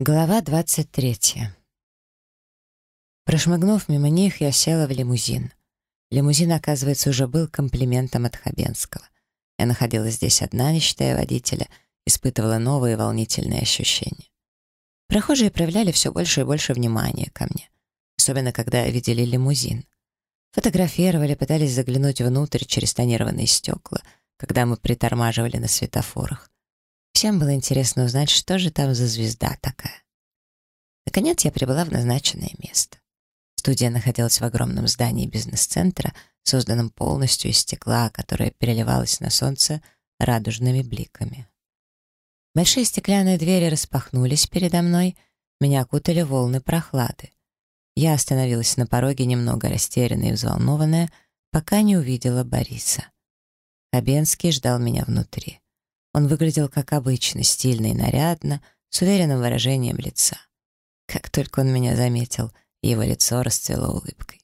Глава 23. Прошмыгнув мимо них, я села в лимузин. Лимузин, оказывается, уже был комплиментом от Хабенского. Я находилась здесь одна, не считая водителя, испытывала новые волнительные ощущения. Прохожие проявляли все больше и больше внимания ко мне, особенно когда видели лимузин. Фотографировали, пытались заглянуть внутрь через тонированные стекла, когда мы притормаживали на светофорах. Всем было интересно узнать, что же там за звезда такая. Наконец я прибыла в назначенное место. Студия находилась в огромном здании бизнес-центра, созданном полностью из стекла, которое переливалось на солнце радужными бликами. Большие стеклянные двери распахнулись передо мной, меня окутали волны прохлады. Я остановилась на пороге, немного растерянная и взволнованная, пока не увидела Бориса. Хабенский ждал меня внутри. Он выглядел как обычно, стильно и нарядно, с уверенным выражением лица. Как только он меня заметил, его лицо расцвело улыбкой.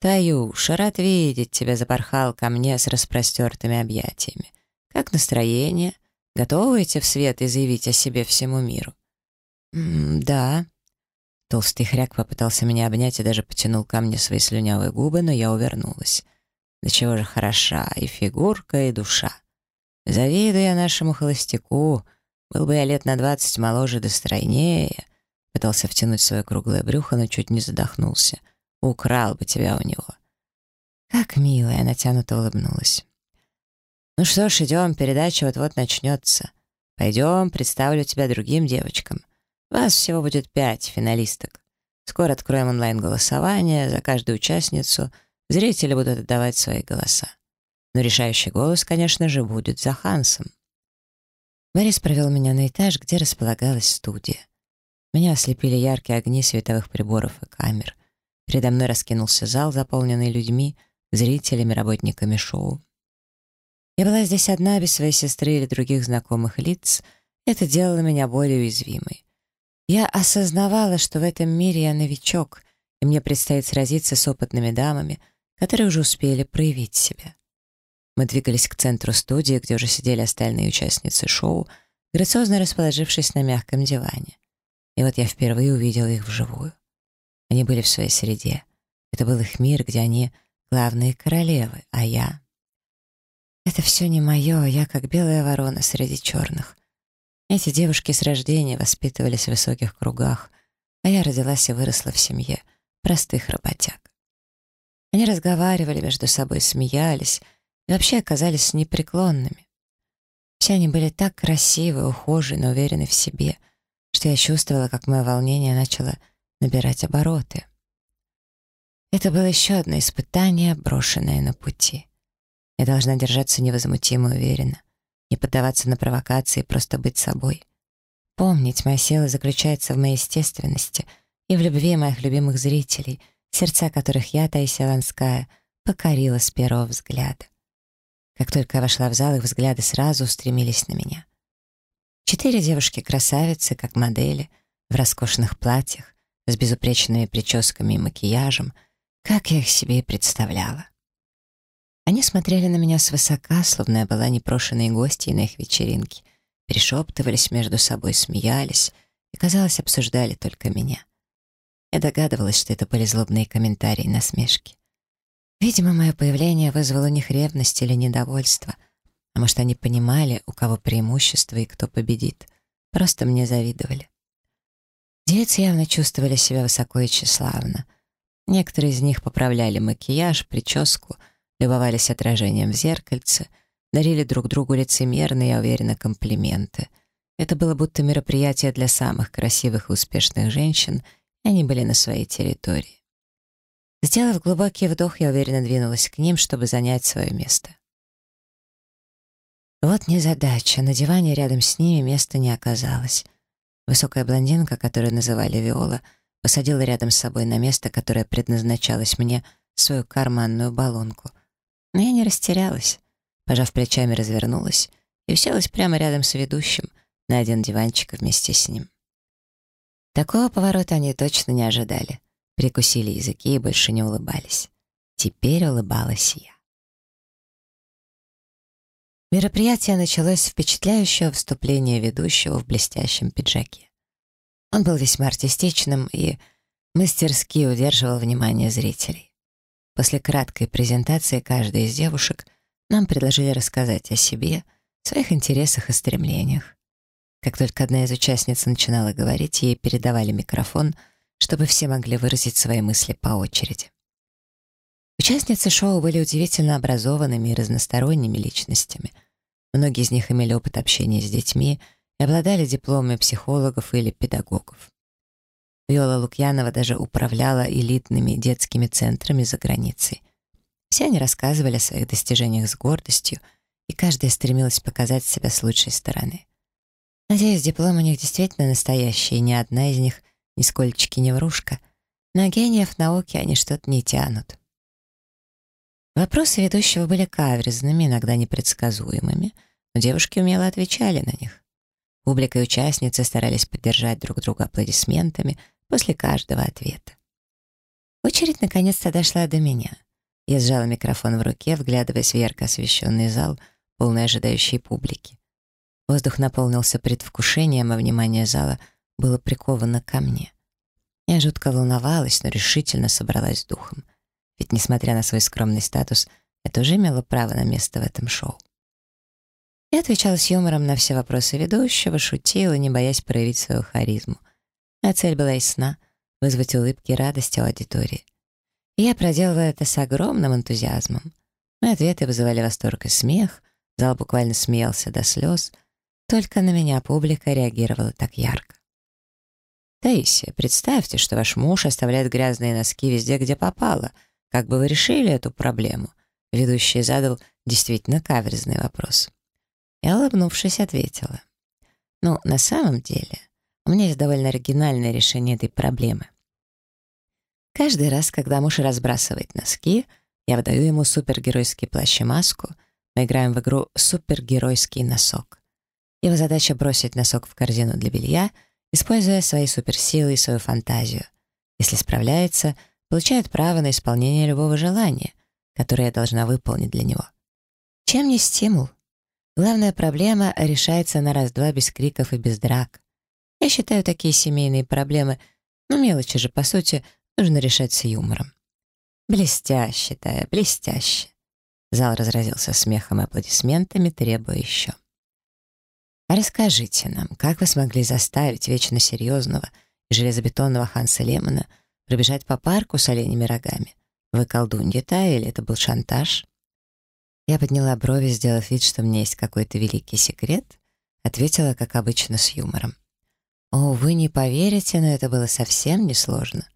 «Таюша, рад видеть тебя», — запорхал ко мне с распростертыми объятиями. «Как настроение? Готовы идти в свет и заявить о себе всему миру?» «М -м, «Да». Толстый хряк попытался меня обнять и даже потянул ко мне свои слюнявые губы, но я увернулась. Да чего же хороша и фигурка, и душа. Завидую я нашему холостяку. Был бы я лет на двадцать моложе да стройнее. Пытался втянуть свое круглое брюхо, но чуть не задохнулся. Украл бы тебя у него. Как мило, я натянуто улыбнулась. Ну что ж, идем, передача вот-вот начнется. Пойдем, представлю тебя другим девочкам. Вас всего будет пять финалисток. Скоро откроем онлайн-голосование за каждую участницу. Зрители будут отдавать свои голоса но решающий голос, конечно же, будет за Хансом. Борис провел меня на этаж, где располагалась студия. Меня ослепили яркие огни световых приборов и камер. Передо мной раскинулся зал, заполненный людьми, зрителями, работниками шоу. Я была здесь одна, без своей сестры или других знакомых лиц. Это делало меня более уязвимой. Я осознавала, что в этом мире я новичок, и мне предстоит сразиться с опытными дамами, которые уже успели проявить себя. Мы двигались к центру студии, где уже сидели остальные участницы шоу, грациозно расположившись на мягком диване. И вот я впервые увидела их вживую. Они были в своей среде. Это был их мир, где они главные королевы, а я... Это все не мое, я как белая ворона среди черных. Эти девушки с рождения воспитывались в высоких кругах, а я родилась и выросла в семье простых работяг. Они разговаривали между собой, смеялись, вообще оказались непреклонными. Все они были так красивы, ухожены, уверены в себе, что я чувствовала, как мое волнение начало набирать обороты. Это было еще одно испытание, брошенное на пути. Я должна держаться невозмутимо и уверенно, не поддаваться на провокации, просто быть собой. Помнить, моя сила заключается в моей естественности и в любви моих любимых зрителей, сердца которых я, Таисия Ланская, покорила с первого взгляда. Как только я вошла в зал, их взгляды сразу устремились на меня. Четыре девушки-красавицы, как модели, в роскошных платьях, с безупречными прическами и макияжем, как я их себе и представляла. Они смотрели на меня свысока, словно я была непрошенной гостьей на их вечеринке, перешептывались между собой, смеялись и, казалось, обсуждали только меня. Я догадывалась, что это были злобные комментарии и насмешки. Видимо, мое появление вызвало у них ревность или недовольство. А может, они понимали, у кого преимущество и кто победит. Просто мне завидовали. Девицы явно чувствовали себя высоко и тщеславно. Некоторые из них поправляли макияж, прическу, любовались отражением в зеркальце, дарили друг другу лицемерные, я уверена, комплименты. Это было будто мероприятие для самых красивых и успешных женщин, и они были на своей территории. Сделав глубокий вдох, я уверенно двинулась к ним, чтобы занять свое место. Вот незадача. На диване рядом с ними места не оказалось. Высокая блондинка, которую называли Виола, посадила рядом с собой на место, которое предназначалось мне, свою карманную баллонку. Но я не растерялась. Пожав плечами, развернулась и уселась прямо рядом с ведущим, на один диванчик вместе с ним. Такого поворота они точно не ожидали прикусили языки и больше не улыбались. Теперь улыбалась я. Мероприятие началось с впечатляющего вступления ведущего в блестящем пиджаке. Он был весьма артистичным и мастерски удерживал внимание зрителей. После краткой презентации каждой из девушек нам предложили рассказать о себе, своих интересах и стремлениях. Как только одна из участниц начинала говорить, ей передавали микрофон, чтобы все могли выразить свои мысли по очереди. Участницы шоу были удивительно образованными и разносторонними личностями. Многие из них имели опыт общения с детьми и обладали дипломами психологов или педагогов. Виола Лукьянова даже управляла элитными детскими центрами за границей. Все они рассказывали о своих достижениях с гордостью, и каждая стремилась показать себя с лучшей стороны. Надеюсь, диплом у них действительно настоящий, и ни одна из них ни скольчики не врушка. На гениев науки они что-то не тянут. Вопросы ведущего были каверзными, иногда непредсказуемыми, но девушки умело отвечали на них. Публика и участницы старались поддержать друг друга аплодисментами после каждого ответа. Очередь наконец-то дошла до меня. Я сжала микрофон в руке, вглядываясь в ярко освещенный зал, полный ожидающей публики. Воздух наполнился предвкушением, а внимание зала было приковано ко мне. Я жутко волновалась, но решительно собралась с духом. Ведь, несмотря на свой скромный статус, я тоже имела право на место в этом шоу. Я отвечала с юмором на все вопросы ведущего, шутила, не боясь проявить свою харизму. А цель была ясна — вызвать улыбки и радость у аудитории. И я проделывала это с огромным энтузиазмом. Мои ответы вызывали восторг и смех, зал буквально смеялся до слез, только на меня публика реагировала так ярко. «Таисия, представьте, что ваш муж оставляет грязные носки везде, где попало. Как бы вы решили эту проблему?» Ведущий задал действительно каверзный вопрос. Я, улыбнувшись, ответила. «Ну, на самом деле, у меня есть довольно оригинальное решение этой проблемы. Каждый раз, когда муж разбрасывает носки, я выдаю ему супергеройский плащ и маску, мы играем в игру «Супергеройский носок». Его задача — бросить носок в корзину для белья, используя свои суперсилы и свою фантазию. Если справляется, получает право на исполнение любого желания, которое я должна выполнить для него. Чем не стимул? Главная проблема решается на раз-два без криков и без драк. Я считаю такие семейные проблемы, ну мелочи же, по сути, нужно решать с юмором. Блестяще, Тая, блестяще. Зал разразился смехом и аплодисментами, требуя еще. Расскажите нам, как вы смогли заставить вечно серьезного и железобетонного Ханса Лемона пробежать по парку с оленями рогами? Вы колдунья та или это был шантаж? Я подняла брови, сделав вид, что меня есть какой-то великий секрет, ответила, как обычно, с юмором. «О, вы не поверите, но это было совсем несложно.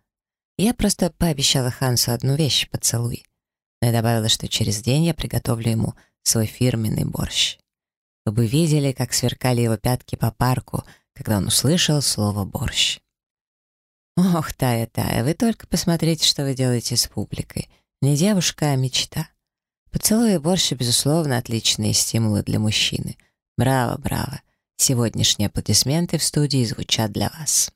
Я просто пообещала Хансу одну вещь — поцелуй. Но я добавила, что через день я приготовлю ему свой фирменный борщ. Вы бы видели, как сверкали его пятки по парку, когда он услышал слово «борщ». Ох, Тая, Тая, вы только посмотрите, что вы делаете с публикой. Не девушка, а мечта. Поцелуй и борщ, безусловно, отличные стимулы для мужчины. Браво, браво. Сегодняшние аплодисменты в студии звучат для вас.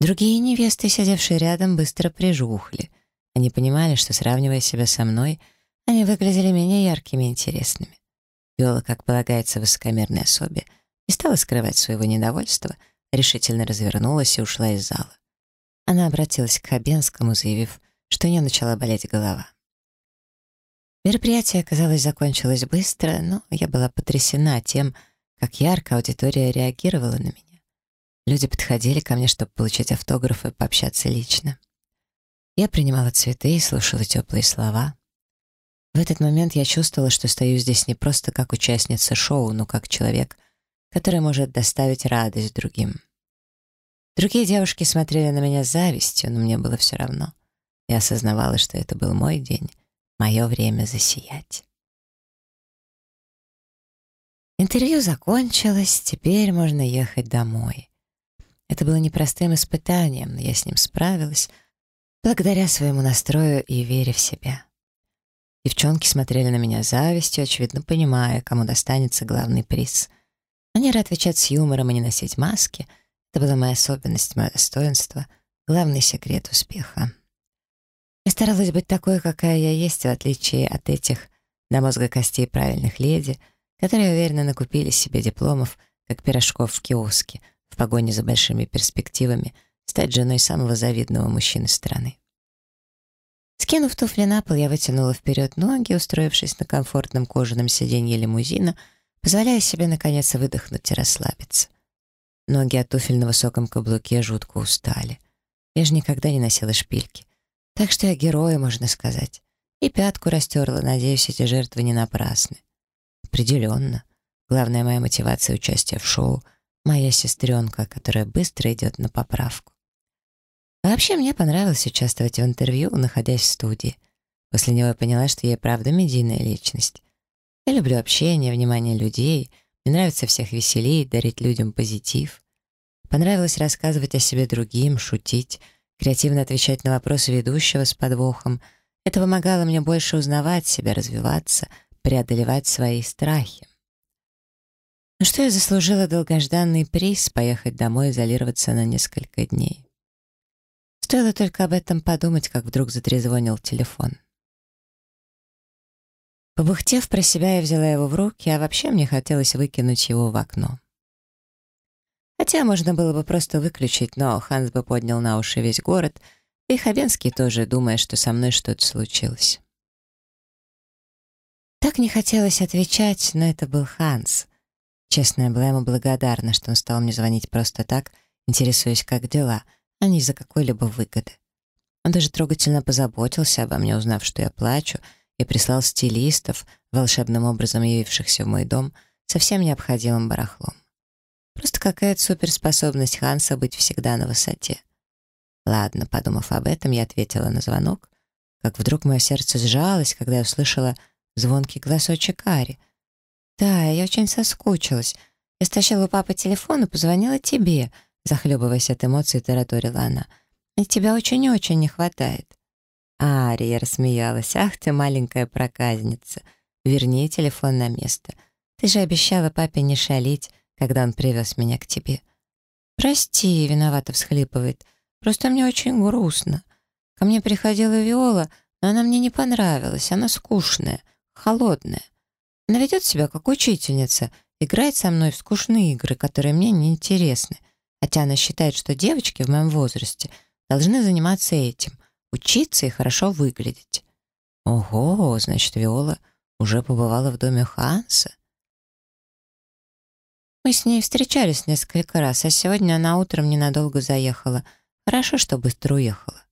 Другие невесты, сидевшие рядом, быстро прижухли. Они понимали, что, сравнивая себя со мной, они выглядели менее яркими и интересными. Виола, как полагается высокомерной особе, не стала скрывать своего недовольства, решительно развернулась и ушла из зала. Она обратилась к Хабенскому, заявив, что у нее начала болеть голова. Мероприятие, казалось, закончилось быстро, но я была потрясена тем, как ярко аудитория реагировала на меня. Люди подходили ко мне, чтобы получить автографы пообщаться лично. Я принимала цветы и слушала теплые слова. В этот момент я чувствовала, что стою здесь не просто как участница шоу, но как человек, который может доставить радость другим. Другие девушки смотрели на меня с завистью, но мне было все равно. Я осознавала, что это был мой день, мое время засиять. Интервью закончилось, теперь можно ехать домой. Это было непростым испытанием, но я с ним справилась, благодаря своему настрою и вере в себя. Девчонки смотрели на меня завистью, очевидно понимая, кому достанется главный приз. Манера отвечать с юмором и не носить маски — это была моя особенность, мое достоинство, главный секрет успеха. Я старалась быть такой, какая я есть, в отличие от этих до мозга костей правильных леди, которые уверенно накупили себе дипломов, как пирожков в киоске — в погоне за большими перспективами стать женой самого завидного мужчины страны. Скинув туфли на пол, я вытянула вперед ноги, устроившись на комфортном кожаном сиденье лимузина, позволяя себе, наконец, выдохнуть и расслабиться. Ноги от туфель на высоком каблуке жутко устали. Я же никогда не носила шпильки. Так что я героя, можно сказать. И пятку растерла, надеюсь, эти жертвы не напрасны. Определенно. Главная моя мотивация участия в шоу — моя сестренка, которая быстро идет на поправку. Вообще мне понравилось участвовать в интервью, находясь в студии. После него я поняла, что я правда медийная личность. Я люблю общение, внимание людей, мне нравится всех веселить, дарить людям позитив. Понравилось рассказывать о себе другим, шутить, креативно отвечать на вопросы ведущего с подвохом. Это помогало мне больше узнавать себя, развиваться, преодолевать свои страхи. Ну что я заслужила долгожданный приз поехать домой изолироваться на несколько дней. Стоило только об этом подумать, как вдруг затрезвонил телефон. Побухтев про себя, я взяла его в руки, а вообще мне хотелось выкинуть его в окно. Хотя можно было бы просто выключить, но Ханс бы поднял на уши весь город, и Хабенский тоже, думая, что со мной что-то случилось. Так не хотелось отвечать, но это был Ханс. Честно, я была ему благодарна, что он стал мне звонить просто так, интересуясь, как дела, а не из-за какой-либо выгоды. Он даже трогательно позаботился обо мне, узнав, что я плачу, и прислал стилистов, волшебным образом явившихся в мой дом, со всем необходимым барахлом. Просто какая-то суперспособность Ханса быть всегда на высоте. Ладно, подумав об этом, я ответила на звонок, как вдруг мое сердце сжалось, когда я услышала звонкий голосочек Ари. «Да, я очень соскучилась. Я стащила у папы телефон и позвонила тебе», захлебываясь от эмоций, тараторила она. «И тебя очень-очень не хватает». Ария рассмеялась. «Ах ты, маленькая проказница! Верни телефон на место. Ты же обещала папе не шалить, когда он привез меня к тебе». «Прости», — виновато всхлипывает. «Просто мне очень грустно. Ко мне приходила Виола, но она мне не понравилась. Она скучная, холодная. Она ведет себя как учительница, играет со мной в скучные игры, которые мне не интересны. Хотя она считает, что девочки в моем возрасте должны заниматься этим — учиться и хорошо выглядеть. Ого, значит, Виола уже побывала в доме Ханса? Мы с ней встречались несколько раз, а сегодня она утром ненадолго заехала. Хорошо, что быстро уехала.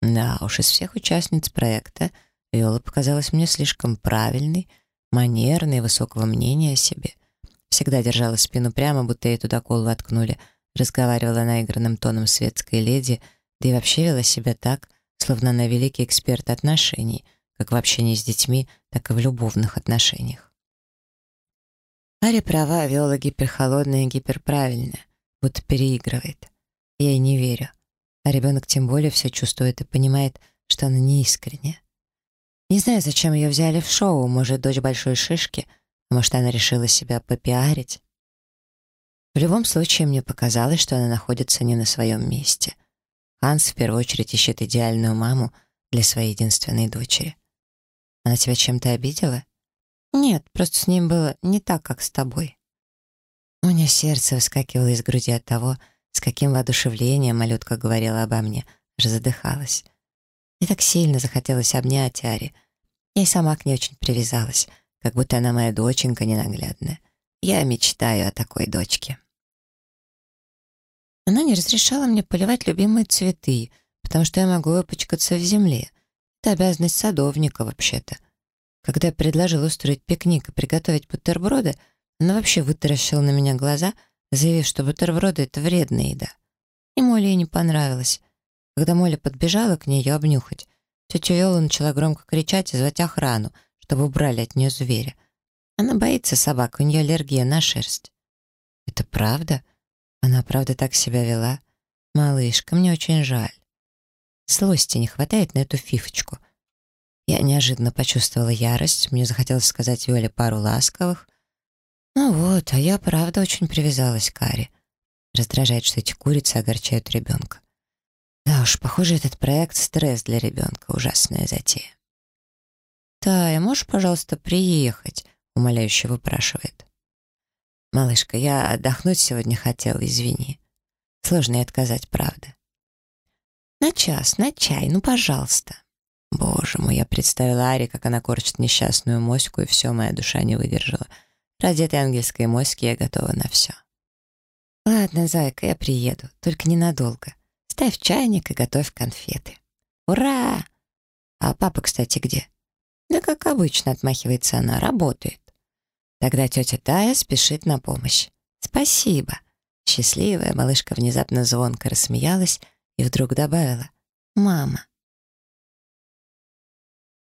Да уж, из всех участниц проекта Виола показалась мне слишком правильной, манерной, высокого мнения о себе. Всегда держала спину прямо, будто ей туда кол воткнули, разговаривала наигранным тоном светской леди, да и вообще вела себя так, словно она великий эксперт отношений, как в общении с детьми, так и в любовных отношениях. Ари права, Виола гиперхолодная и гиперправильная, будто переигрывает. Я ей не верю. А ребенок тем более все чувствует и понимает, что она не искренняя. Не знаю, зачем ее взяли в шоу, может, дочь большой шишки, а может, она решила себя попиарить. В любом случае, мне показалось, что она находится не на своем месте. Ханс в первую очередь ищет идеальную маму для своей единственной дочери. Она тебя чем-то обидела? Нет, просто с ним было не так, как с тобой. У меня сердце выскакивало из груди от того, с каким воодушевлением малютка говорила обо мне, аж задыхалась. Мне так сильно захотелось обнять Ари. Я и сама к ней очень привязалась, как будто она моя доченька ненаглядная. Я мечтаю о такой дочке. Она не разрешала мне поливать любимые цветы, потому что я могу выпачкаться в земле. Это обязанность садовника, вообще-то. Когда я предложил устроить пикник и приготовить бутерброды, она вообще вытаращила на меня глаза, заявив, что бутерброды — это вредная еда. И Моле не понравилось. Когда Моля подбежала к ней ее обнюхать, тетя Виола начала громко кричать и звать охрану, чтобы убрали от нее зверя. Она боится собак, у нее аллергия на шерсть. «Это правда?» Она правда так себя вела? Малышка, мне очень жаль. Злости не хватает на эту фифочку. Я неожиданно почувствовала ярость, мне захотелось сказать Виоле пару ласковых. Ну вот, а я правда очень привязалась к Аре. Раздражает, что эти курицы огорчают ребенка. Да уж, похоже, этот проект — стресс для ребенка, ужасная затея. «Тая, можешь, пожалуйста, приехать?» — умоляюще выпрашивает. «Малышка, я отдохнуть сегодня хотела, извини. Сложно и отказать, правда». «На час, на чай, ну, пожалуйста». Боже мой, я представила Ари, как она корчит несчастную моську, и все, моя душа не выдержала. Ради этой ангельской моськи я готова на все. «Ладно, зайка, я приеду, только ненадолго. Ставь чайник и готовь конфеты». «Ура!» «А папа, кстати, где?» «Да как обычно», — отмахивается она, — «работает». Тогда тетя Тая спешит на помощь. «Спасибо». Счастливая малышка внезапно звонко рассмеялась и вдруг добавила «Мама».